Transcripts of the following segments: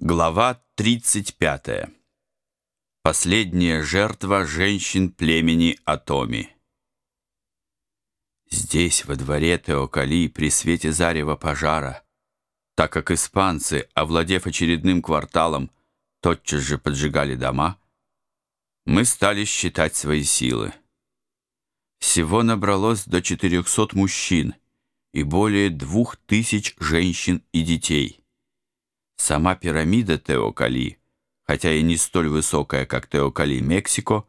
Глава 35. Последняя жертва женщин племени Атоми. Здесь, во дворе Теокали, при свете зарева пожара, так как испанцы, овладев очередным кварталом, тотчас же поджигали дома, мы стали считать свои силы. Всего набралось до 400 мужчин и более двух тысяч женщин и детей. Сама пирамида Теокали, хотя и не столь высокая, как Теокали Мексико,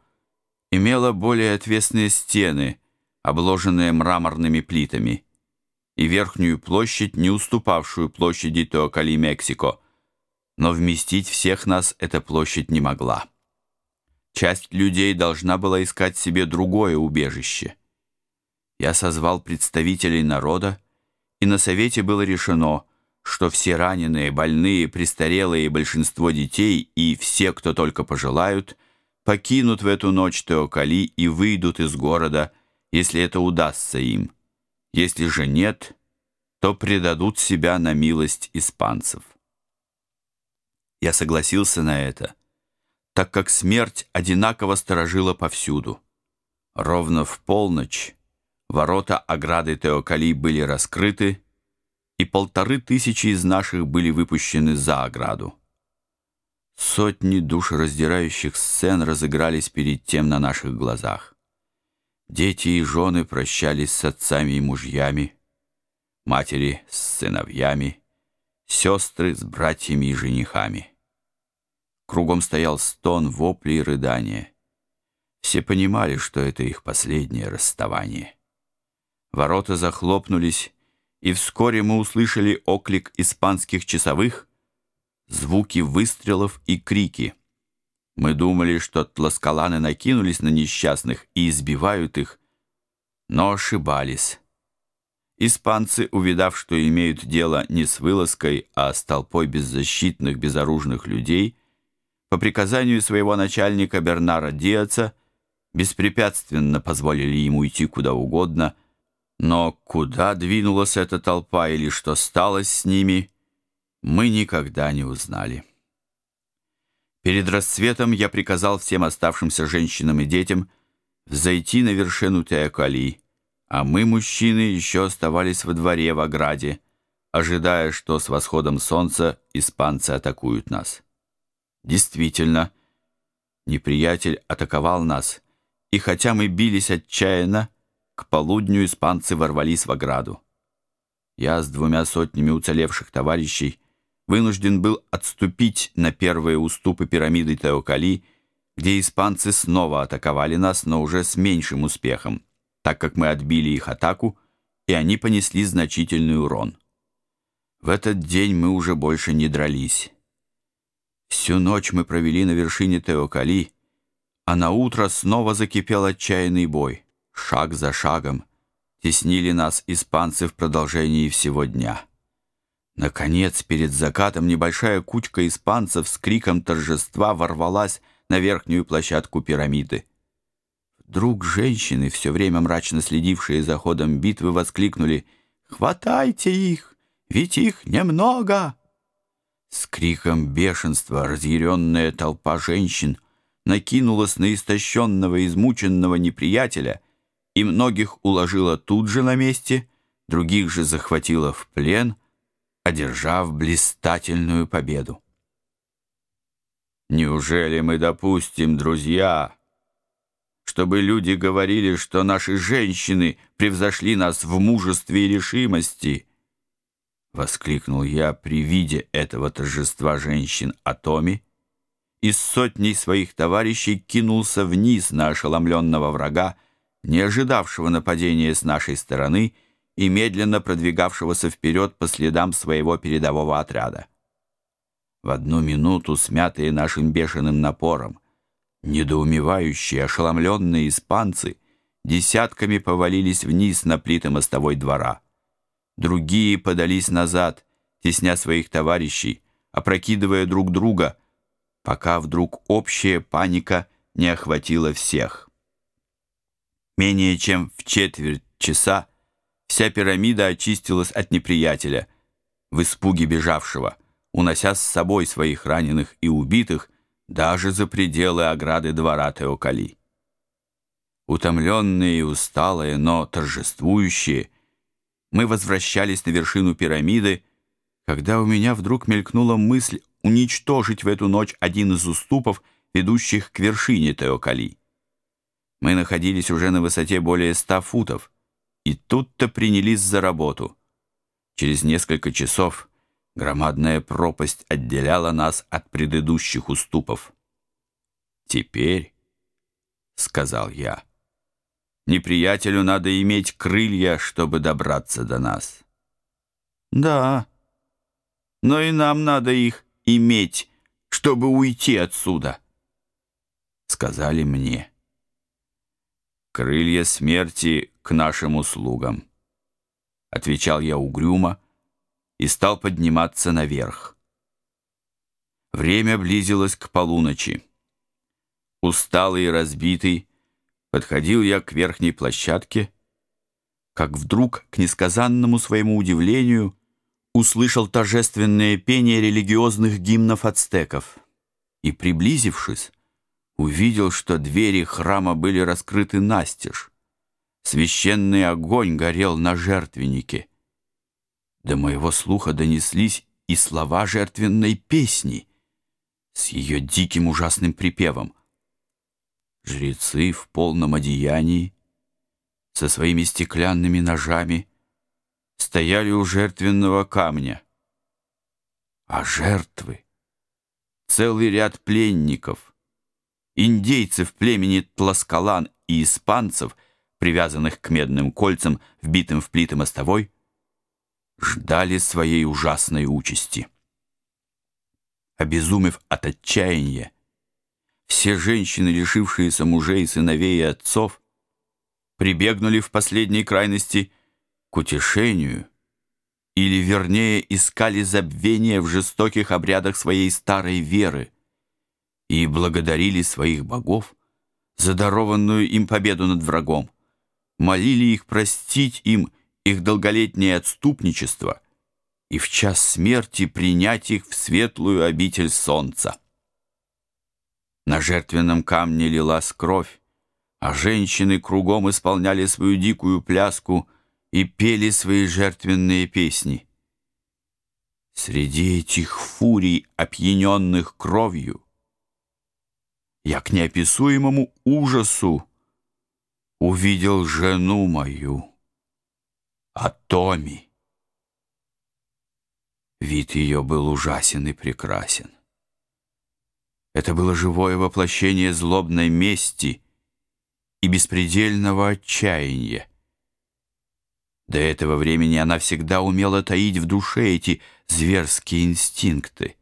имела более отвесные стены, обложенные мраморными плитами, и верхнюю площадь, не уступавшую площади Теокали Мексико, но вместить всех нас эта площадь не могла. Часть людей должна была искать себе другое убежище. Я созвал представителей народа, и на совете было решено – что все раненые, больные, престарелые большинство детей и все, кто только пожелают, покинут в эту ночь Теокали и выйдут из города, если это удастся им. Если же нет, то предадут себя на милость испанцев. Я согласился на это, так как смерть одинаково сторожила повсюду. Ровно в полночь ворота ограды Теокали были раскрыты, и полторы тысячи из наших были выпущены за ограду. Сотни душераздирающих сцен разыгрались перед тем на наших глазах. Дети и жены прощались с отцами и мужьями, матери с сыновьями, сестры с братьями и женихами. Кругом стоял стон, вопли и рыдания. Все понимали, что это их последнее расставание. Ворота захлопнулись, и вскоре мы услышали оклик испанских часовых, звуки выстрелов и крики. Мы думали, что тласкаланы накинулись на несчастных и избивают их, но ошибались. Испанцы, увидав, что имеют дело не с вылазкой, а с толпой беззащитных, безоружных людей, по приказанию своего начальника Бернара Диаца, беспрепятственно позволили ему идти куда угодно – но куда двинулась эта толпа или что стало с ними, мы никогда не узнали. Перед рассветом я приказал всем оставшимся женщинам и детям зайти на вершину Теокали, а мы, мужчины, еще оставались во дворе в ограде, ожидая, что с восходом солнца испанцы атакуют нас. Действительно, неприятель атаковал нас, и хотя мы бились отчаянно, к полудню испанцы ворвались в ограду. Я с двумя сотнями уцелевших товарищей вынужден был отступить на первые уступы пирамиды Теокали, где испанцы снова атаковали нас, но уже с меньшим успехом, так как мы отбили их атаку, и они понесли значительный урон. В этот день мы уже больше не дрались. Всю ночь мы провели на вершине Теокали, а на утро снова закипел отчаянный бой шаг за шагом, теснили нас испанцы в продолжении всего дня. Наконец, перед закатом небольшая кучка испанцев с криком торжества ворвалась на верхнюю площадку пирамиды. Вдруг женщины, все время мрачно следившие за ходом битвы, воскликнули «Хватайте их, ведь их немного!» С криком бешенства разъяренная толпа женщин накинулась на истощенного, измученного неприятеля — и многих уложила тут же на месте, других же захватила в плен, одержав блистательную победу. Неужели мы допустим, друзья, чтобы люди говорили, что наши женщины превзошли нас в мужестве и решимости? Воскликнул я при виде этого торжества женщин Атоми и с сотней своих товарищей кинулся вниз на ошеломленного врага, не ожидавшего нападения с нашей стороны и медленно продвигавшегося вперед по следам своего передового отряда. В одну минуту, смятые нашим бешеным напором, недоумевающие, ошеломленные испанцы десятками повалились вниз на плиты мостовой двора. Другие подались назад, тесня своих товарищей, опрокидывая друг друга, пока вдруг общая паника не охватила всех. Менее чем в четверть часа вся пирамида очистилась от неприятеля, в испуге бежавшего. унося с собой своих раненых и убитых даже за пределы ограды двора Теокали. Утомленные и усталые, но торжествующие, мы возвращались на вершину пирамиды, когда у меня вдруг мелькнула мысль уничтожить в эту ночь один из уступов, ведущих к вершине Теокали. Мы находились уже на высоте более ста футов, и тут-то принялись за работу. Через несколько часов громадная пропасть отделяла нас от предыдущих уступов. «Теперь», — сказал я, — «неприятелю надо иметь крылья, чтобы добраться до нас». «Да, но и нам надо их иметь, чтобы уйти отсюда», — сказали мне. «Крылья смерти к нашим услугам», — отвечал я угрюмо и стал подниматься наверх. Время близилось к полуночи. Усталый и разбитый, подходил я к верхней площадке, как вдруг, к несказанному своему удивлению, услышал торжественное пение религиозных гимнов ацтеков и, приблизившись, увидел, что двери храма были раскрыты настежь. Священный огонь горел на жертвеннике. До моего слуха донеслись и слова жертвенной песни с ее диким ужасным припевом. Жрецы в полном одеянии, со своими стеклянными ножами, стояли у жертвенного камня. А жертвы, целый ряд пленников, индейцев племени Тласкалан и испанцев, привязанных к медным кольцам, вбитым в плиты мостовой, ждали своей ужасной участи. Обезумев от отчаяния, все женщины, лишившиеся мужей, сыновей и отцов, прибегнули в последней крайности к утешению, или, вернее, искали забвения в жестоких обрядах своей старой веры и благодарили своих богов за дарованную им победу над врагом, молили их простить им их долголетнее отступничество и в час смерти принять их в светлую обитель солнца. На жертвенном камне лилась кровь, а женщины кругом исполняли свою дикую пляску и пели свои жертвенные песни. Среди этих фурий, опьяненных кровью, я к неописуемому ужасу увидел жену мою о Томи. Вид ее был ужасен и прекрасен. Это было живое воплощение злобной мести и беспредельного отчаяния. До этого времени она всегда умела таить в душе эти зверские инстинкты.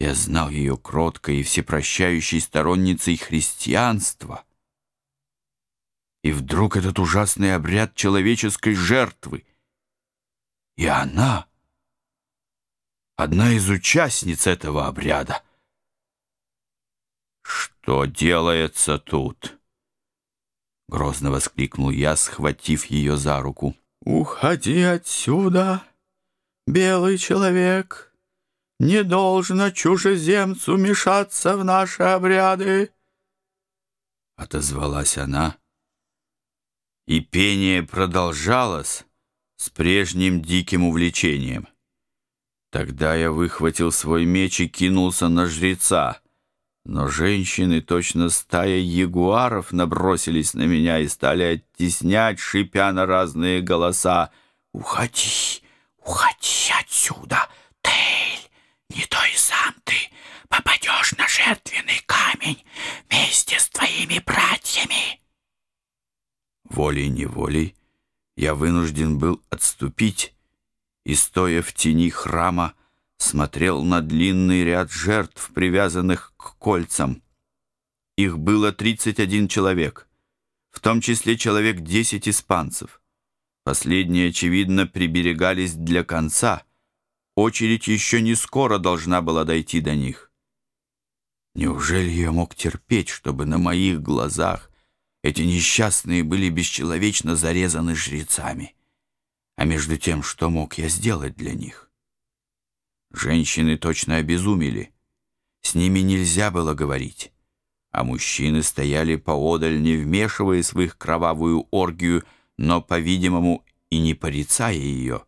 Я знал ее кроткой и всепрощающей сторонницей христианства — и вдруг этот ужасный обряд человеческой жертвы. И она, одна из участниц этого обряда. «Что делается тут?» Грозно воскликнул я, схватив ее за руку. «Уходи отсюда, белый человек. Не должно чужеземцу мешаться в наши обряды!» Отозвалась она и пение продолжалось с прежним диким увлечением. Тогда я выхватил свой меч и кинулся на жреца, но женщины, точно стая ягуаров, набросились на меня и стали оттеснять, шипя на разные голоса. «Уходи, уходи отсюда, Тейль, не то и сам ты попадешь на жертвенный камень вместе с твоими братьями!» Волей-неволей я вынужден был отступить и, стоя в тени храма, смотрел на длинный ряд жертв, привязанных к кольцам. Их было 31 человек, в том числе человек 10 испанцев. Последние, очевидно, приберегались для конца. Очередь еще не скоро должна была дойти до них. Неужели я мог терпеть, чтобы на моих глазах эти несчастные были бесчеловечно зарезаны жрецами. А между тем, что мог я сделать для них? Женщины точно обезумели. С ними нельзя было говорить. А мужчины стояли поодаль, не вмешиваясь в их кровавую оргию, но, по-видимому, и не порицая ее.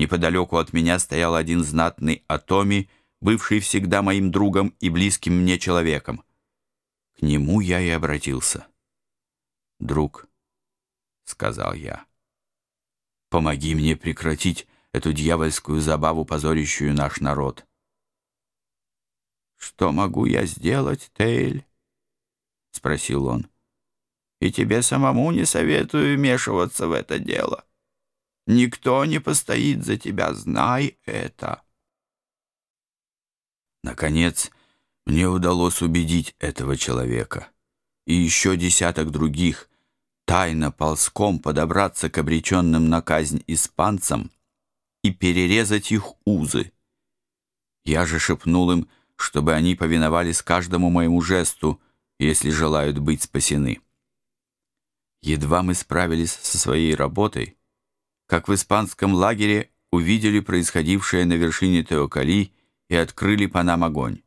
Неподалеку от меня стоял один знатный Атоми, бывший всегда моим другом и близким мне человеком. К нему я и обратился. «Друг», — сказал я, — «помоги мне прекратить эту дьявольскую забаву, позорящую наш народ». «Что могу я сделать, Тейль?» — спросил он. «И тебе самому не советую вмешиваться в это дело. Никто не постоит за тебя, знай это». Наконец, мне удалось убедить этого человека и еще десяток других тайно ползком подобраться к обреченным на казнь испанцам и перерезать их узы. Я же шепнул им, чтобы они повиновались каждому моему жесту, если желают быть спасены. Едва мы справились со своей работой, как в испанском лагере увидели происходившее на вершине Теокали и открыли по нам огонь.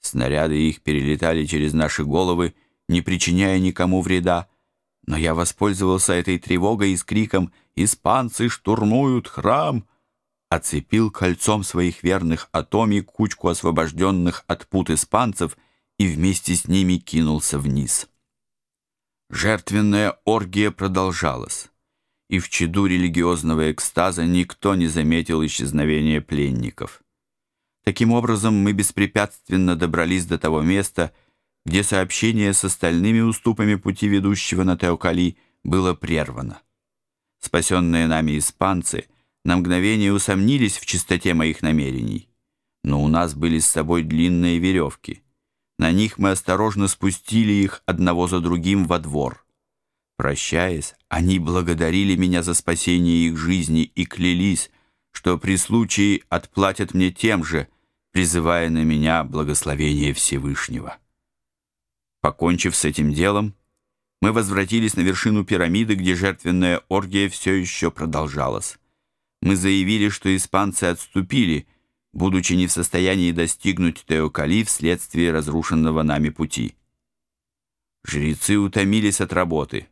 Снаряды их перелетали через наши головы, не причиняя никому вреда, но я воспользовался этой тревогой и с криком «Испанцы штурмуют храм!» оцепил кольцом своих верных атоми кучку освобожденных от пут испанцев и вместе с ними кинулся вниз. Жертвенная оргия продолжалась, и в чаду религиозного экстаза никто не заметил исчезновения пленников. Таким образом, мы беспрепятственно добрались до того места, где сообщение с остальными уступами пути ведущего на Теокали было прервано. Спасенные нами испанцы на мгновение усомнились в чистоте моих намерений, но у нас были с собой длинные веревки. На них мы осторожно спустили их одного за другим во двор. Прощаясь, они благодарили меня за спасение их жизни и клялись, что при случае отплатят мне тем же, призывая на меня благословение Всевышнего. Покончив с этим делом, мы возвратились на вершину пирамиды, где жертвенная оргия все еще продолжалась. Мы заявили, что испанцы отступили, будучи не в состоянии достигнуть Теокали вследствие разрушенного нами пути. Жрецы утомились от работы.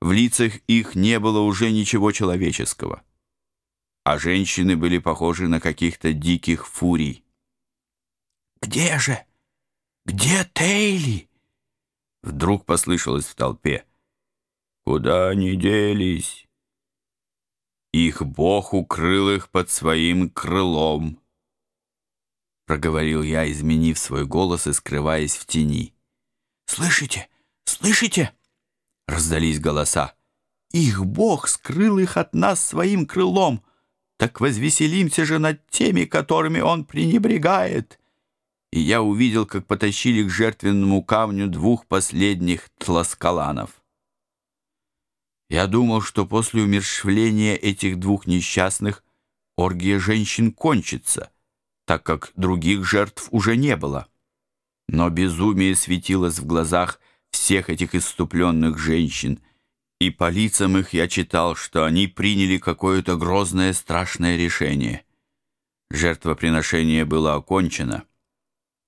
В лицах их не было уже ничего человеческого, а женщины были похожи на каких-то диких фурий. «Где же? Где Тейли?» Вдруг послышалось в толпе. «Куда они делись?» «Их Бог укрыл их под своим крылом», проговорил я, изменив свой голос и скрываясь в тени. «Слышите? Слышите?» Раздались голоса. «Их Бог скрыл их от нас своим крылом. Так возвеселимся же над теми, которыми Он пренебрегает» и я увидел, как потащили к жертвенному камню двух последних тласкаланов. Я думал, что после умершвления этих двух несчастных оргия женщин кончится, так как других жертв уже не было. Но безумие светилось в глазах всех этих иступленных женщин, и по лицам их я читал, что они приняли какое-то грозное страшное решение. Жертвоприношение было окончено —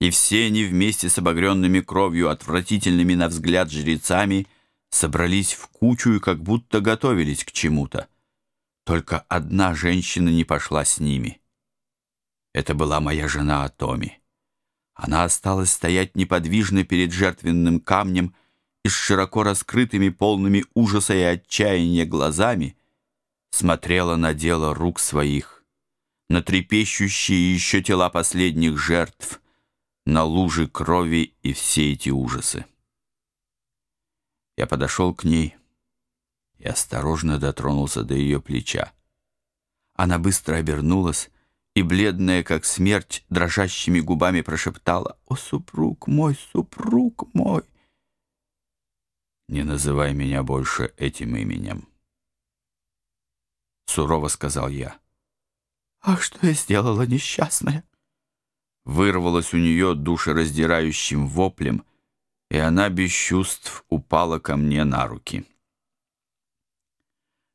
и все они вместе с обогренными кровью, отвратительными на взгляд жрецами, собрались в кучу и как будто готовились к чему-то. Только одна женщина не пошла с ними. Это была моя жена Атоми. Она осталась стоять неподвижно перед жертвенным камнем и с широко раскрытыми, полными ужаса и отчаяния глазами смотрела на дело рук своих, на трепещущие еще тела последних жертв, на лужи крови и все эти ужасы. Я подошел к ней и осторожно дотронулся до ее плеча. Она быстро обернулась и, бледная как смерть, дрожащими губами прошептала «О, супруг мой, супруг мой!» «Не называй меня больше этим именем», — сурово сказал я. «Ах, что я сделала, несчастная!» вырвалось у нее душераздирающим воплем, и она без чувств упала ко мне на руки.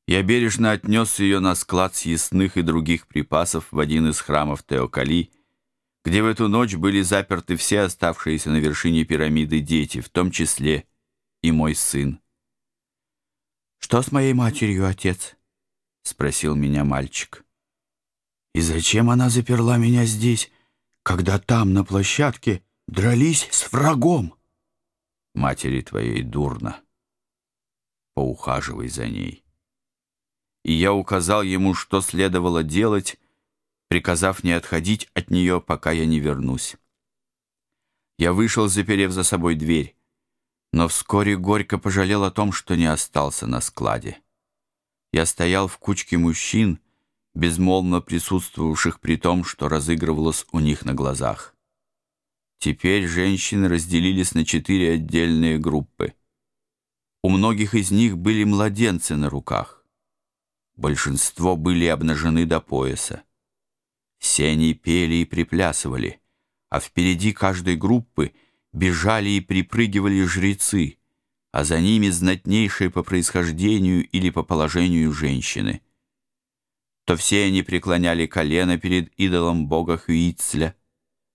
Я бережно отнес ее на склад съестных и других припасов в один из храмов Теокали, где в эту ночь были заперты все оставшиеся на вершине пирамиды дети, в том числе и мой сын. «Что с моей матерью, отец?» — спросил меня мальчик. «И зачем она заперла меня здесь, когда там, на площадке, дрались с врагом?» «Матери твоей дурно. Поухаживай за ней» и я указал ему, что следовало делать, приказав не отходить от нее, пока я не вернусь. Я вышел, заперев за собой дверь, но вскоре горько пожалел о том, что не остался на складе. Я стоял в кучке мужчин, безмолвно присутствовавших при том, что разыгрывалось у них на глазах. Теперь женщины разделились на четыре отдельные группы. У многих из них были младенцы на руках. Большинство были обнажены до пояса. Все они пели и приплясывали, а впереди каждой группы бежали и припрыгивали жрецы, а за ними знатнейшие по происхождению или по положению женщины. То все они преклоняли колено перед идолом бога Хюицля,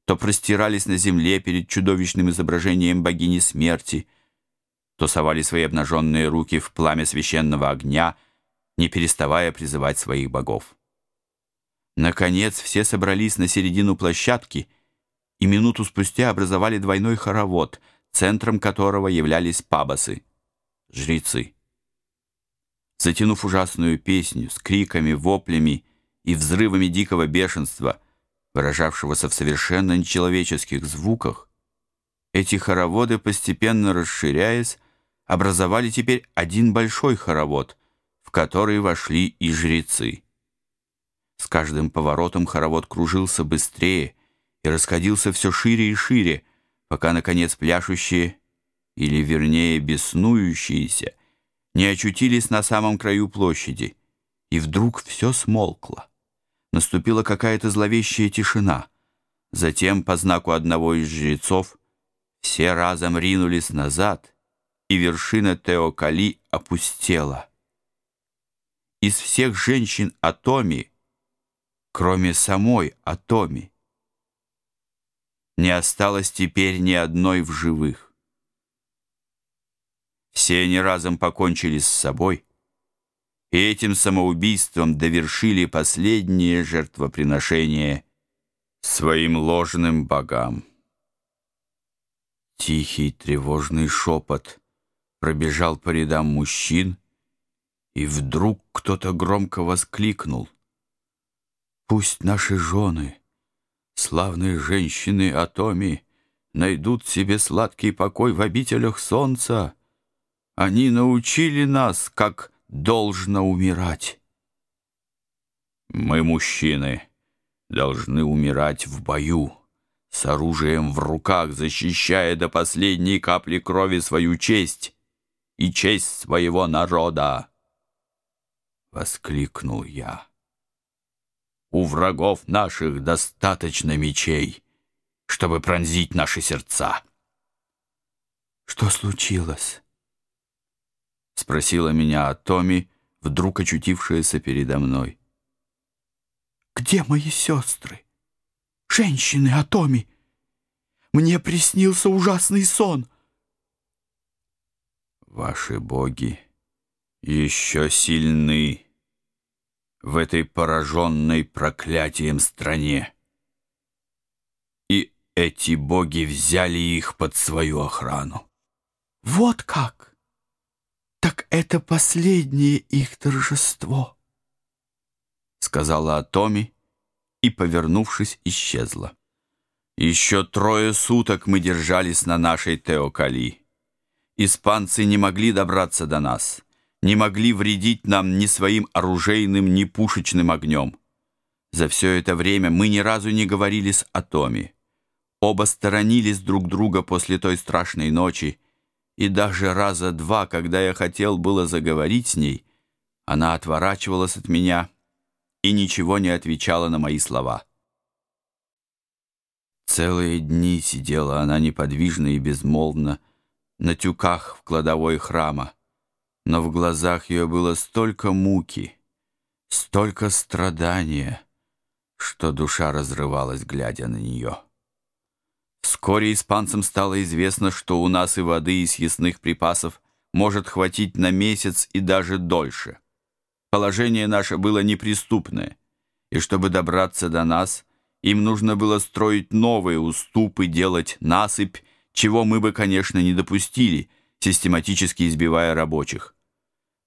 то простирались на земле перед чудовищным изображением богини смерти, то совали свои обнаженные руки в пламя священного огня — не переставая призывать своих богов. Наконец все собрались на середину площадки и минуту спустя образовали двойной хоровод, центром которого являлись пабасы, жрецы. Затянув ужасную песню с криками, воплями и взрывами дикого бешенства, выражавшегося в совершенно нечеловеческих звуках, эти хороводы, постепенно расширяясь, образовали теперь один большой хоровод — который вошли и жрецы. С каждым поворотом хоровод кружился быстрее и расходился все шире и шире, пока, наконец, пляшущие, или, вернее, беснующиеся, не очутились на самом краю площади, и вдруг все смолкло. Наступила какая-то зловещая тишина. Затем, по знаку одного из жрецов, все разом ринулись назад, и вершина Теокали опустела из всех женщин Атоми, кроме самой Атоми. Не осталось теперь ни одной в живых. Все они разом покончили с собой, и этим самоубийством довершили последнее жертвоприношение своим ложным богам. Тихий тревожный шепот пробежал по рядам мужчин, и вдруг кто-то громко воскликнул. «Пусть наши жены, славные женщины Атоми, найдут себе сладкий покой в обителях солнца. Они научили нас, как должно умирать». «Мы, мужчины, должны умирать в бою» с оружием в руках, защищая до последней капли крови свою честь и честь своего народа. — воскликнул я. «У врагов наших достаточно мечей, чтобы пронзить наши сердца». «Что случилось?» — спросила меня Атоми, вдруг очутившаяся передо мной. «Где мои сестры? Женщины Атоми? Мне приснился ужасный сон». «Ваши боги...» еще сильны в этой пораженной проклятием стране. И эти боги взяли их под свою охрану. Вот как! Так это последнее их торжество, сказала Атоми и, повернувшись, исчезла. Еще трое суток мы держались на нашей Теокали. Испанцы не могли добраться до нас — не могли вредить нам ни своим оружейным, ни пушечным огнем. За все это время мы ни разу не говорили с Атоми. Оба сторонились друг друга после той страшной ночи, и даже раза два, когда я хотел было заговорить с ней, она отворачивалась от меня и ничего не отвечала на мои слова. Целые дни сидела она неподвижно и безмолвно на тюках в кладовой храма, но в глазах ее было столько муки, столько страдания, что душа разрывалась, глядя на нее. Вскоре испанцам стало известно, что у нас и воды, и съестных припасов может хватить на месяц и даже дольше. Положение наше было неприступное, и чтобы добраться до нас, им нужно было строить новые уступы, делать насыпь, чего мы бы, конечно, не допустили, систематически избивая рабочих.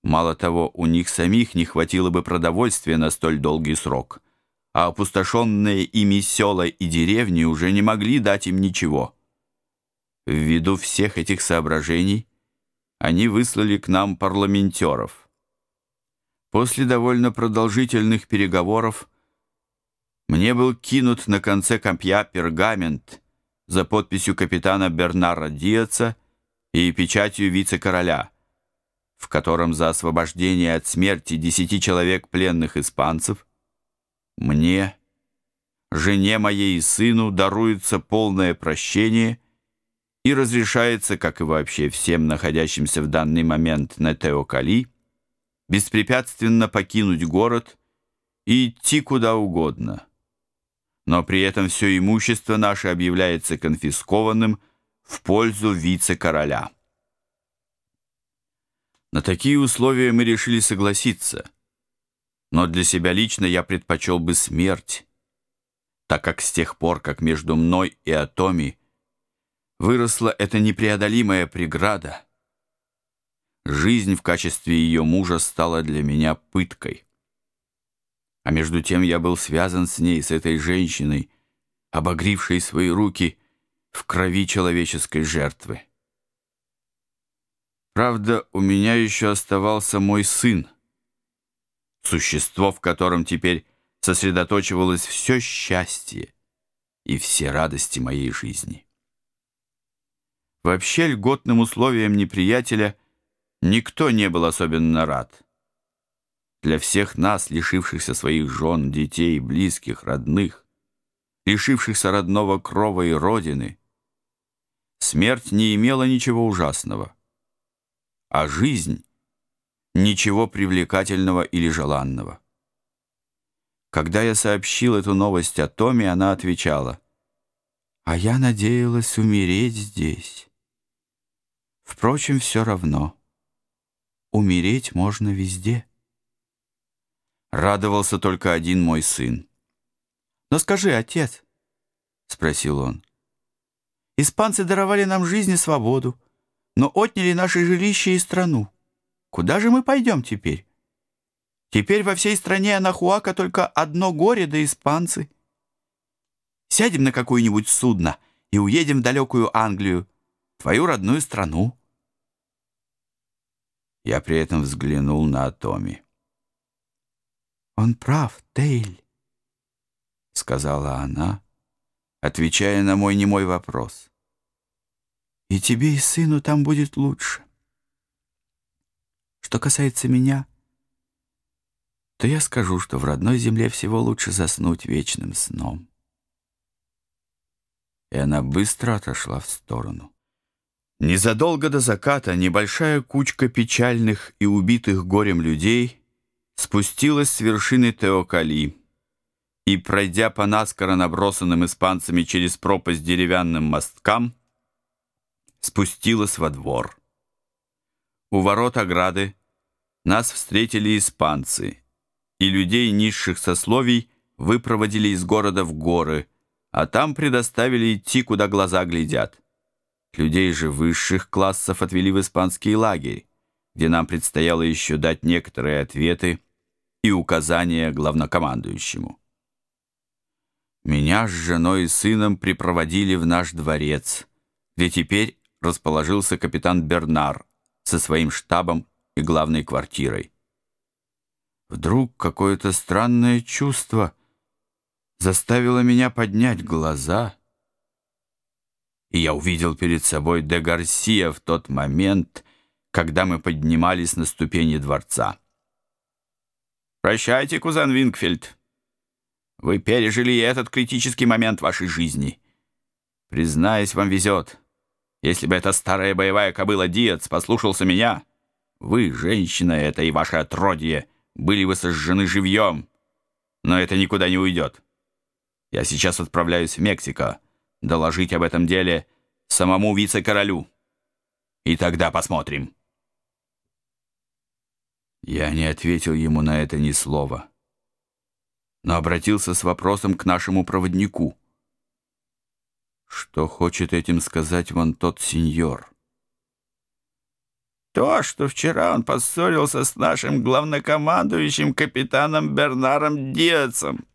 Мало того, у них самих не хватило бы продовольствия на столь долгий срок а опустошенные ими села и деревни уже не могли дать им ничего. Ввиду всех этих соображений они выслали к нам парламентеров. После довольно продолжительных переговоров мне был кинут на конце копья пергамент за подписью капитана Бернара Диаца и печатью вице-короля, в котором за освобождение от смерти десяти человек пленных испанцев мне, жене моей и сыну даруется полное прощение и разрешается, как и вообще всем находящимся в данный момент на Теокали, беспрепятственно покинуть город и идти куда угодно. Но при этом все имущество наше объявляется конфискованным в пользу вице-короля. На такие условия мы решили согласиться – но для себя лично я предпочел бы смерть, так как с тех пор, как между мной и Атоми выросла эта непреодолимая преграда, жизнь в качестве ее мужа стала для меня пыткой. А между тем я был связан с ней, с этой женщиной, обогрившей свои руки в крови человеческой жертвы. Правда, у меня еще оставался мой сын, существо, в котором теперь сосредоточивалось все счастье и все радости моей жизни. Вообще льготным условиям неприятеля никто не был особенно рад. Для всех нас, лишившихся своих жен, детей, близких, родных, лишившихся родного крова и родины, смерть не имела ничего ужасного, а жизнь ничего привлекательного или желанного. Когда я сообщил эту новость о Томе, она отвечала, «А я надеялась умереть здесь. Впрочем, все равно. Умереть можно везде». Радовался только один мой сын. «Но скажи, отец», — спросил он, «испанцы даровали нам жизнь и свободу, но отняли наше жилище и страну. Куда же мы пойдем теперь? Теперь во всей стране Анахуака только одно горе да испанцы. Сядем на какое-нибудь судно и уедем в далекую Англию, твою родную страну. Я при этом взглянул на Атоми. «Он прав, Тейль», — сказала она, отвечая на мой немой вопрос. «И тебе и сыну там будет лучше». Что касается меня, то я скажу, что в родной земле всего лучше заснуть вечным сном. И она быстро отошла в сторону. Незадолго до заката небольшая кучка печальных и убитых горем людей спустилась с вершины Теокали и, пройдя по наскоро набросанным испанцами через пропасть деревянным мосткам, спустилась во двор. У ворот ограды нас встретили испанцы, и людей низших сословий выпроводили из города в горы, а там предоставили идти, куда глаза глядят. Людей же высших классов отвели в испанский лагерь, где нам предстояло еще дать некоторые ответы и указания главнокомандующему. Меня с женой и сыном припроводили в наш дворец, где теперь расположился капитан Бернар, со своим штабом и главной квартирой. Вдруг какое-то странное чувство заставило меня поднять глаза, и я увидел перед собой де Гарсия в тот момент, когда мы поднимались на ступени дворца. «Прощайте, кузен Вингфельд. Вы пережили этот критический момент вашей жизни. Признаюсь, вам везет». Если бы эта старая боевая кобыла Диец послушался меня, вы, женщина это и ваше отродье, были вы сожжены живьем. Но это никуда не уйдет. Я сейчас отправляюсь в Мексико доложить об этом деле самому вице-королю. И тогда посмотрим». Я не ответил ему на это ни слова, но обратился с вопросом к нашему проводнику. Что хочет этим сказать вон тот сеньор? То, что вчера он поссорился с нашим главнокомандующим капитаном Бернаром Диацем.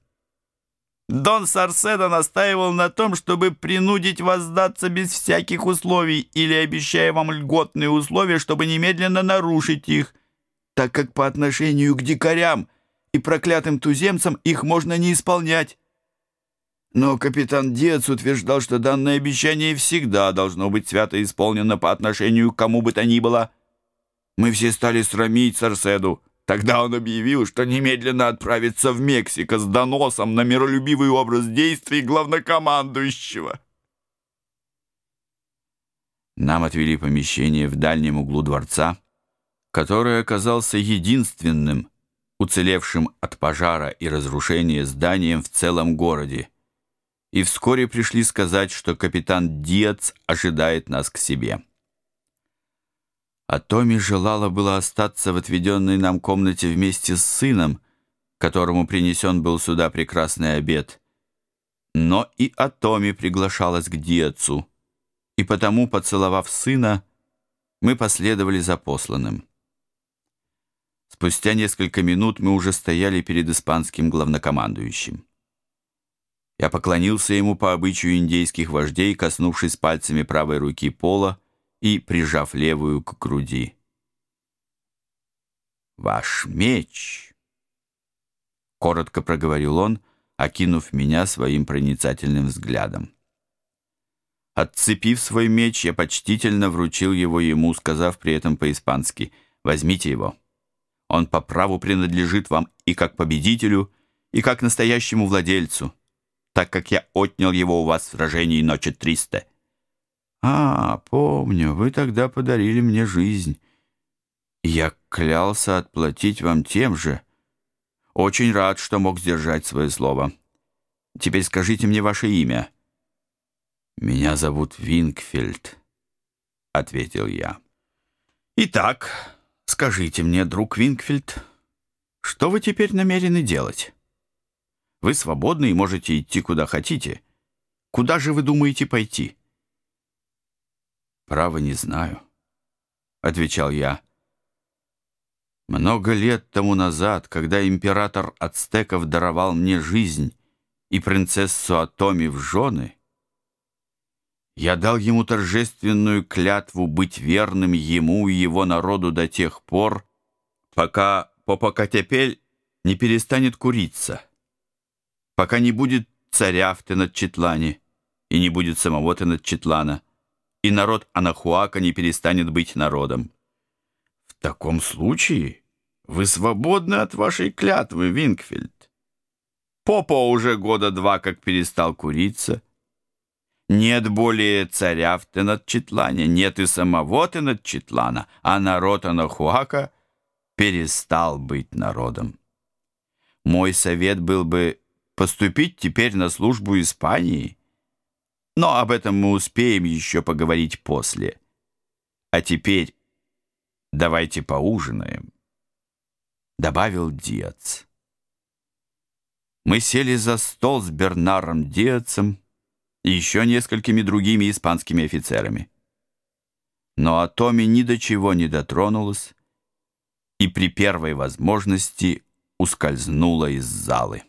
Дон Сарседо настаивал на том, чтобы принудить вас сдаться без всяких условий или обещая вам льготные условия, чтобы немедленно нарушить их, так как по отношению к дикарям и проклятым туземцам их можно не исполнять. Но капитан Диац утверждал, что данное обещание всегда должно быть свято исполнено по отношению к кому бы то ни было. Мы все стали срамить Сарседу. Тогда он объявил, что немедленно отправится в Мексико с доносом на миролюбивый образ действий главнокомандующего. Нам отвели помещение в дальнем углу дворца, который оказался единственным, уцелевшим от пожара и разрушения зданием в целом городе. И вскоре пришли сказать, что капитан Диац ожидает нас к себе. А Томи желала было остаться в отведенной нам комнате вместе с сыном, которому принесен был сюда прекрасный обед. Но и Атоми приглашалась к Диацу, и потому, поцеловав сына, мы последовали за посланным. Спустя несколько минут мы уже стояли перед испанским главнокомандующим. Я поклонился ему по обычаю индейских вождей, коснувшись пальцами правой руки пола, и прижав левую к груди. «Ваш меч!» — коротко проговорил он, окинув меня своим проницательным взглядом. Отцепив свой меч, я почтительно вручил его ему, сказав при этом по-испански «Возьмите его. Он по праву принадлежит вам и как победителю, и как настоящему владельцу, так как я отнял его у вас в сражении ночи триста. «А, помню, вы тогда подарили мне жизнь. Я клялся отплатить вам тем же. Очень рад, что мог сдержать свое слово. Теперь скажите мне ваше имя». «Меня зовут Вингфельд», — ответил я. «Итак, скажите мне, друг Вингфельд, что вы теперь намерены делать? Вы свободны и можете идти куда хотите. Куда же вы думаете пойти?» «Право не знаю», — отвечал я. «Много лет тому назад, когда император ацтеков даровал мне жизнь и принцессу Атоми в жены, я дал ему торжественную клятву быть верным ему и его народу до тех пор, пока Попокатепель не перестанет куриться, пока не будет царя в Тенатчитлане и не будет самого Тенатчитлана» и народ Анахуака не перестанет быть народом. В таком случае вы свободны от вашей клятвы, Винкфельд. Попо уже года два как перестал куриться. Нет более царя в Тенатчитлане, нет и самого Тенатчитлана, а народ Анахуака перестал быть народом. Мой совет был бы поступить теперь на службу Испании — но об этом мы успеем еще поговорить после. А теперь давайте поужинаем», — добавил Диац. Мы сели за стол с Бернаром Диацем и еще несколькими другими испанскими офицерами. Но о Томе ни до чего не дотронулась и при первой возможности ускользнула из залы.